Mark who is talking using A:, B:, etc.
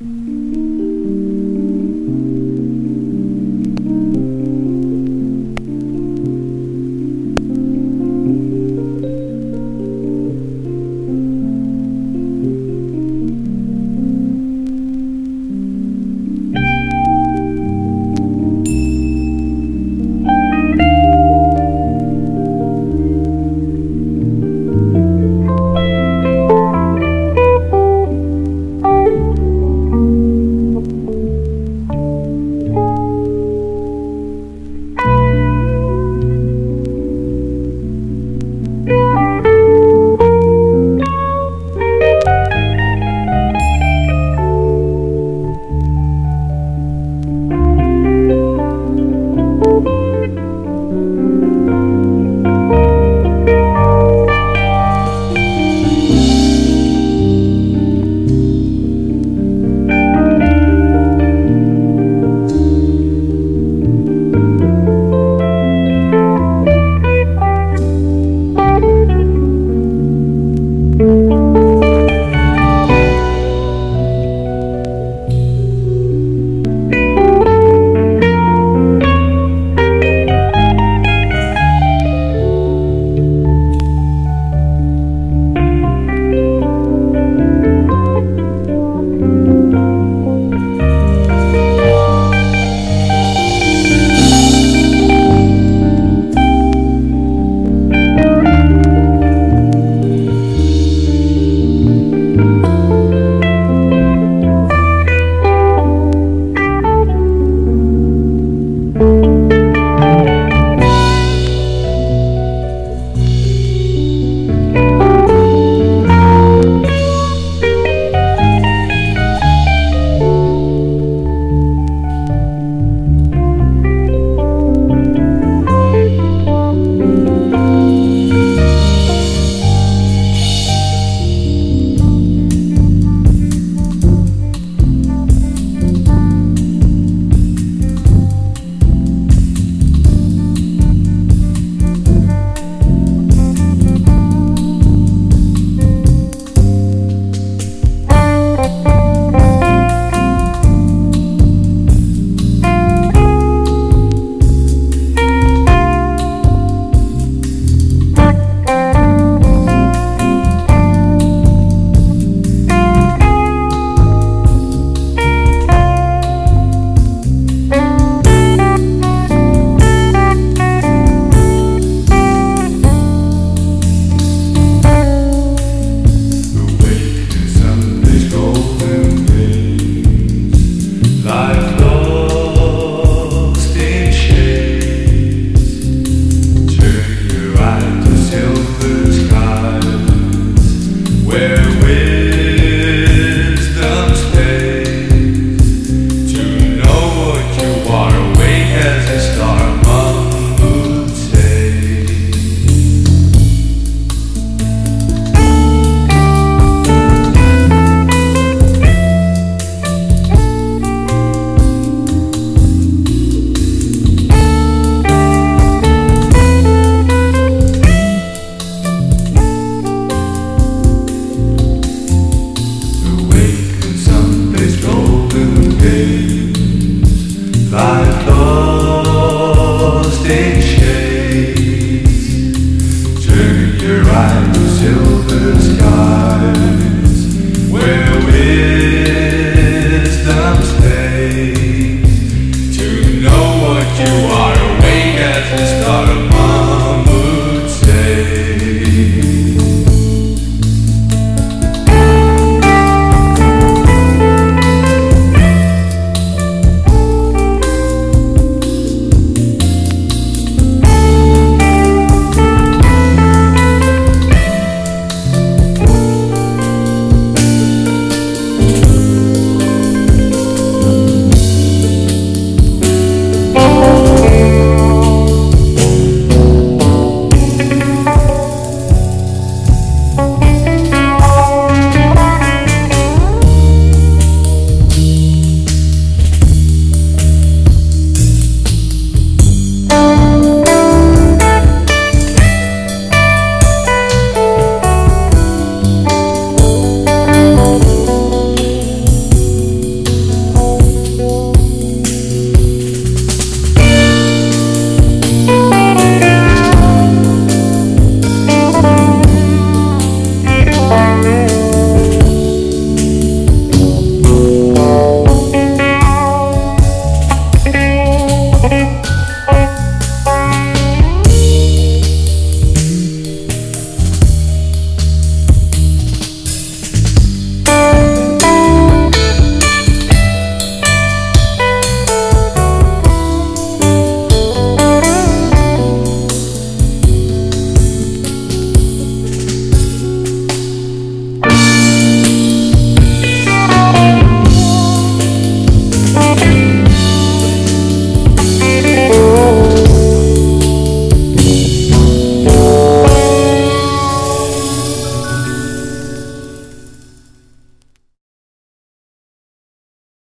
A: Thank where will